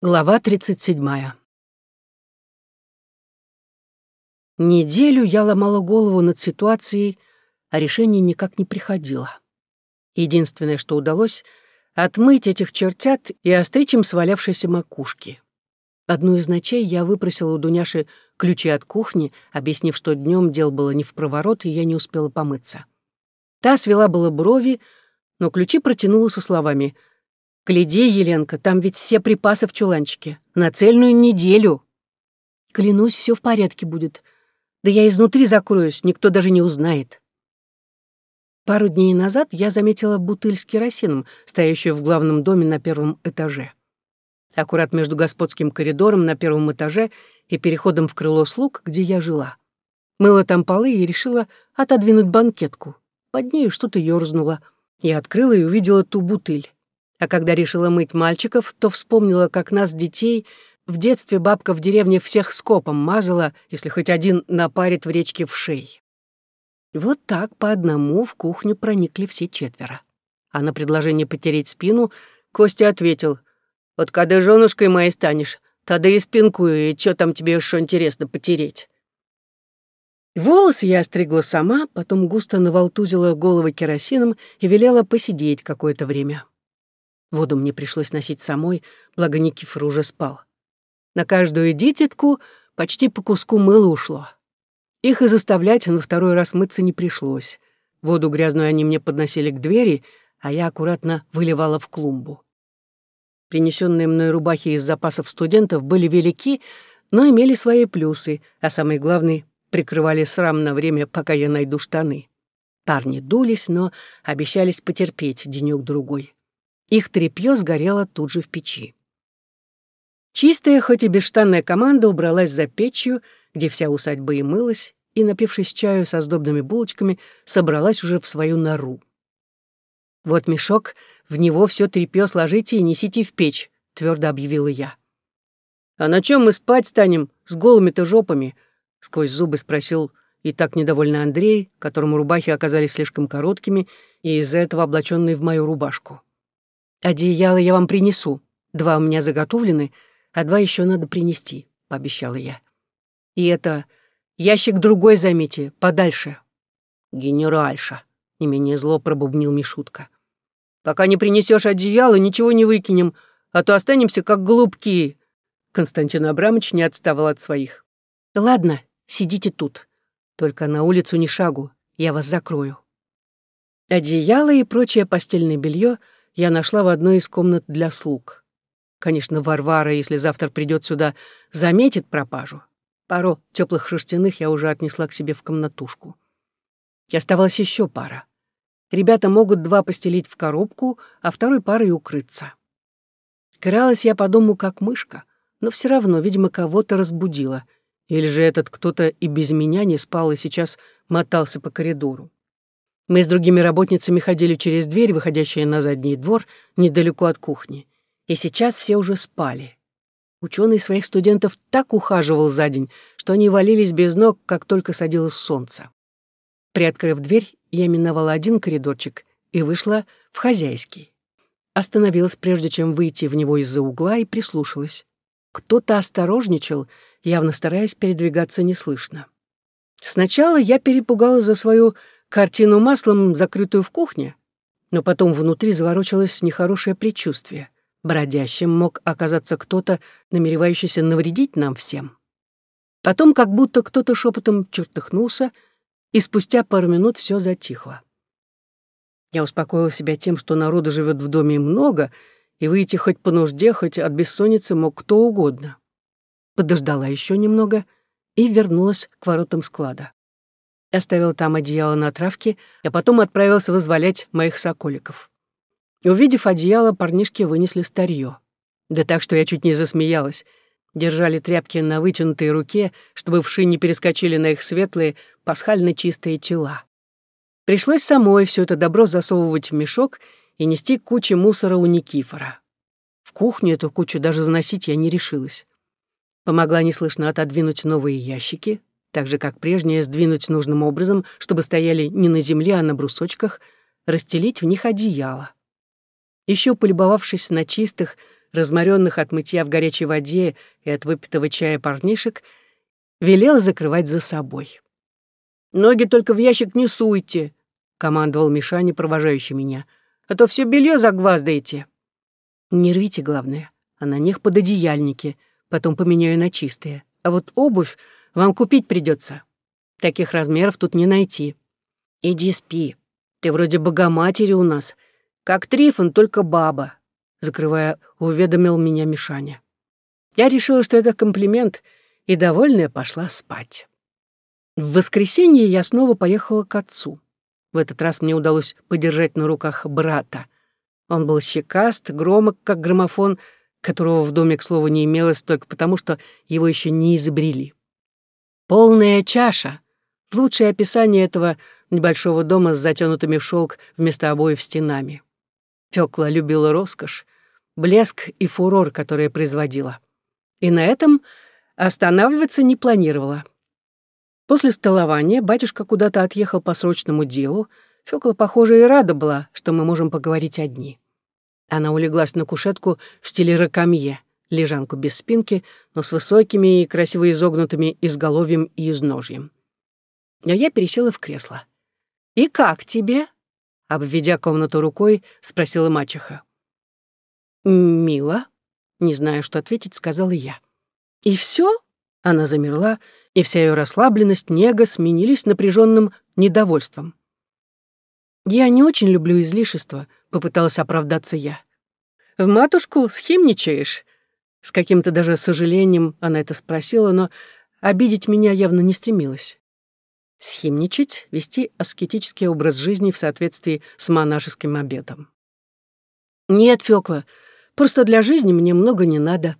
Глава 37. Неделю я ломала голову над ситуацией, а решение никак не приходило. Единственное, что удалось — отмыть этих чертят и остричь им свалявшиеся макушки. Одну из ночей я выпросила у Дуняши ключи от кухни, объяснив, что днем дел было не в проворот, и я не успела помыться. Та свела было брови, но ключи протянула со словами — «Гляди, Еленка, там ведь все припасы в чуланчике. На цельную неделю». «Клянусь, все в порядке будет. Да я изнутри закроюсь, никто даже не узнает». Пару дней назад я заметила бутыль с керосином, стоящую в главном доме на первом этаже. Аккурат между господским коридором на первом этаже и переходом в крыло слуг, где я жила. Мыла там полы и решила отодвинуть банкетку. Под нею что-то ёрзнуло. Я открыла и увидела ту бутыль. А когда решила мыть мальчиков, то вспомнила, как нас, детей, в детстве бабка в деревне всех скопом мазала, если хоть один напарит в речке в шей. Вот так по одному в кухню проникли все четверо. А на предложение потереть спину Костя ответил, «Вот когда женушкой моей станешь, тогда и спинку, и что там тебе что интересно потереть?» Волосы я остригла сама, потом густо наволтузила головы керосином и велела посидеть какое-то время. Воду мне пришлось носить самой, благо Никифор уже спал. На каждую дитятку почти по куску мыла ушло. Их и заставлять на второй раз мыться не пришлось. Воду грязную они мне подносили к двери, а я аккуратно выливала в клумбу. Принесенные мной рубахи из запасов студентов были велики, но имели свои плюсы, а самый главный — прикрывали срам на время, пока я найду штаны. Парни дулись, но обещались потерпеть денёк-другой. Их тряпье сгорело тут же в печи. Чистая, хоть и бесштанная команда убралась за печью, где вся усадьба и мылась, и, напившись чаю со сдобными булочками, собралась уже в свою нору. «Вот мешок, в него все тряпье сложите и несите в печь», — твердо объявила я. «А на чем мы спать станем с голыми-то жопами?» — сквозь зубы спросил и так недовольный Андрей, которому рубахи оказались слишком короткими и из-за этого облаченные в мою рубашку. «Одеяло я вам принесу. Два у меня заготовлены, а два еще надо принести», — пообещала я. «И это... Ящик другой займите, подальше». «Генеральша», — не менее зло пробубнил Мишутка. «Пока не принесешь одеяло, ничего не выкинем, а то останемся как голубки». Константин Абрамович не отставал от своих. «Ладно, сидите тут. Только на улицу ни шагу, я вас закрою». Одеяло и прочее постельное белье — я нашла в одной из комнат для слуг. Конечно, Варвара, если завтра придет сюда, заметит пропажу. Пару теплых шерстяных я уже отнесла к себе в комнатушку. И оставалась еще пара. Ребята могут два постелить в коробку, а второй парой укрыться. Кралась я по дому как мышка, но все равно, видимо, кого-то разбудила. Или же этот кто-то и без меня не спал и сейчас мотался по коридору. Мы с другими работницами ходили через дверь, выходящую на задний двор, недалеко от кухни. И сейчас все уже спали. Ученый своих студентов так ухаживал за день, что они валились без ног, как только садилось солнце. Приоткрыв дверь, я миновала один коридорчик и вышла в хозяйский. Остановилась, прежде чем выйти в него из-за угла, и прислушалась. Кто-то осторожничал, явно стараясь передвигаться неслышно. Сначала я перепугалась за свою картину маслом, закрытую в кухне, но потом внутри заворочилось нехорошее предчувствие. Бродящим мог оказаться кто-то, намеревающийся навредить нам всем. Потом как будто кто-то шепотом чертыхнулся, и спустя пару минут все затихло. Я успокоила себя тем, что народу живет в доме много, и выйти хоть по нужде, хоть от бессонницы мог кто угодно. Подождала еще немного и вернулась к воротам склада. Оставил там одеяло на травке, а потом отправился вызволять моих соколиков. Увидев одеяло, парнишки вынесли старье. Да так, что я чуть не засмеялась. Держали тряпки на вытянутой руке, чтобы вши не перескочили на их светлые, пасхально чистые тела. Пришлось самой все это добро засовывать в мешок и нести кучу мусора у Никифора. В кухню эту кучу даже заносить я не решилась. Помогла неслышно отодвинуть новые ящики, так же, как прежние, сдвинуть нужным образом, чтобы стояли не на земле, а на брусочках, расстелить в них одеяло. Еще полюбовавшись на чистых, разморенных от мытья в горячей воде и от выпитого чая парнишек, велела закрывать за собой. «Ноги только в ящик не суйте», — командовал Мишаня, провожающий меня, «а то все белье загваздаете». «Не рвите, главное, а на них пододеяльники, потом поменяю на чистые. А вот обувь вам купить придется. Таких размеров тут не найти. Иди спи. Ты вроде богоматери у нас. Как Трифон, только баба», — закрывая, уведомил меня Мишаня. Я решила, что это комплимент, и, довольная, пошла спать. В воскресенье я снова поехала к отцу. В этот раз мне удалось подержать на руках брата. Он был щекаст, громок, как граммофон, которого в доме, к слову, не имелось только потому, что его еще не изобрели. «Полная чаша» — лучшее описание этого небольшого дома с затянутыми в шелк вместо обоев стенами. Фёкла любила роскошь, блеск и фурор, который производила. И на этом останавливаться не планировала. После столования батюшка куда-то отъехал по срочному делу. Фёкла, похоже, и рада была, что мы можем поговорить одни. Она улеглась на кушетку в стиле ракамье, лежанку без спинки, но с высокими и красиво изогнутыми изголовьем и изножьем. А я пересела в кресло. «И как тебе?» — обведя комнату рукой, спросила мачеха. «Мило», — не знаю, что ответить, сказала я. «И все? Она замерла, и вся ее расслабленность, нега сменились напряженным недовольством. «Я не очень люблю излишества», — попыталась оправдаться я. «В матушку схимничаешь?» С каким-то даже сожалением она это спросила, но обидеть меня явно не стремилась. Схимничать — вести аскетический образ жизни в соответствии с монашеским обетом. «Нет, Фёкла, просто для жизни мне много не надо.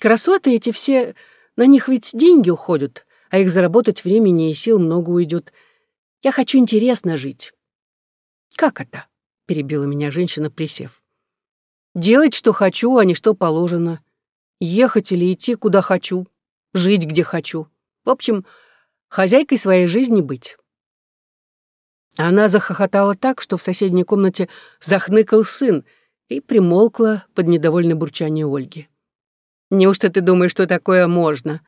Красоты эти все на них ведь деньги уходят, а их заработать времени и сил много уйдет. Я хочу интересно жить». «Как это?» — перебила меня женщина, присев. «Делать, что хочу, а не что положено. Ехать или идти, куда хочу. Жить, где хочу. В общем, хозяйкой своей жизни быть». Она захохотала так, что в соседней комнате захныкал сын и примолкла под недовольное бурчание Ольги. Неужто ты думаешь, что такое можно?»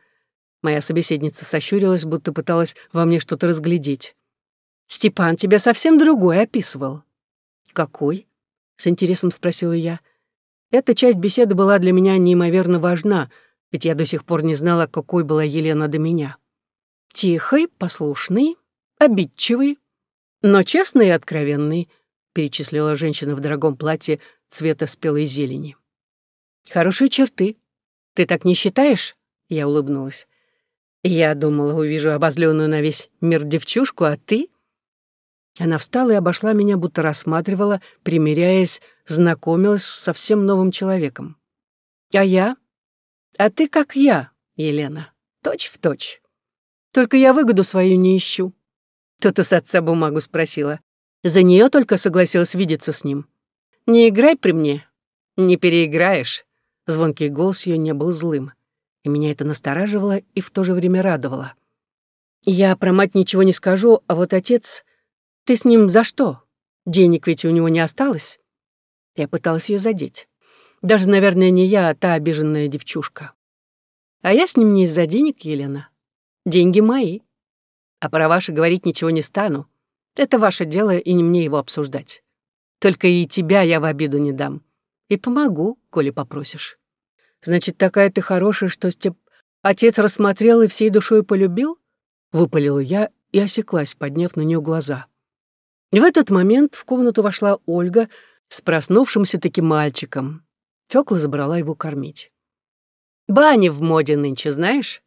Моя собеседница сощурилась, будто пыталась во мне что-то разглядеть. «Степан тебя совсем другой описывал». «Какой?» — с интересом спросила я. Эта часть беседы была для меня неимоверно важна, ведь я до сих пор не знала, какой была Елена до меня. «Тихой, послушный, обидчивый, но честный и откровенный», — перечислила женщина в дорогом платье цвета спелой зелени. «Хорошие черты, ты так не считаешь?» Я улыбнулась. «Я думала, увижу обозленную на весь мир девчушку, а ты...» Она встала и обошла меня, будто рассматривала, примиряясь, знакомилась с совсем новым человеком. «А я? А ты как я, Елена, точь в точь. Только я выгоду свою не ищу». Тут с отца бумагу спросила. За нее только согласилась видеться с ним. «Не играй при мне, не переиграешь». Звонкий голос ее не был злым, и меня это настораживало и в то же время радовало. «Я про мать ничего не скажу, а вот отец... Ты с ним за что? Денег ведь у него не осталось?» Я пыталась ее задеть. Даже, наверное, не я, а та обиженная девчушка. А я с ним не из-за денег, Елена. Деньги мои. А про ваши говорить ничего не стану. Это ваше дело, и не мне его обсуждать. Только и тебя я в обиду не дам. И помогу, коли попросишь. Значит, такая ты хорошая, что Степ... Отец рассмотрел и всей душой полюбил? Выпалила я и осеклась, подняв на нее глаза. В этот момент в комнату вошла Ольга с проснувшимся таким мальчиком. Фёкла забрала его кормить. «Бани в моде нынче, знаешь?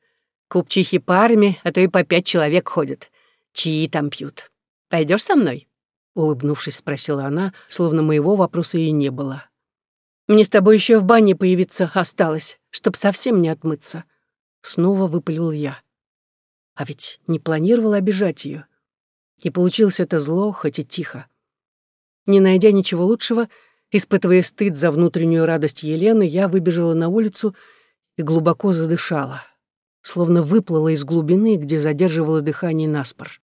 Купчихи парами, а то и по пять человек ходят. Чьи там пьют. Пойдешь со мной?» Улыбнувшись, спросила она, словно моего вопроса и не было. Мне с тобой еще в бане появиться осталось, чтоб совсем не отмыться. Снова выпалил я. А ведь не планировал обижать ее. И получилось это зло, хоть и тихо. Не найдя ничего лучшего, испытывая стыд за внутреннюю радость Елены, я выбежала на улицу и глубоко задышала, словно выплыла из глубины, где задерживала дыхание наспор.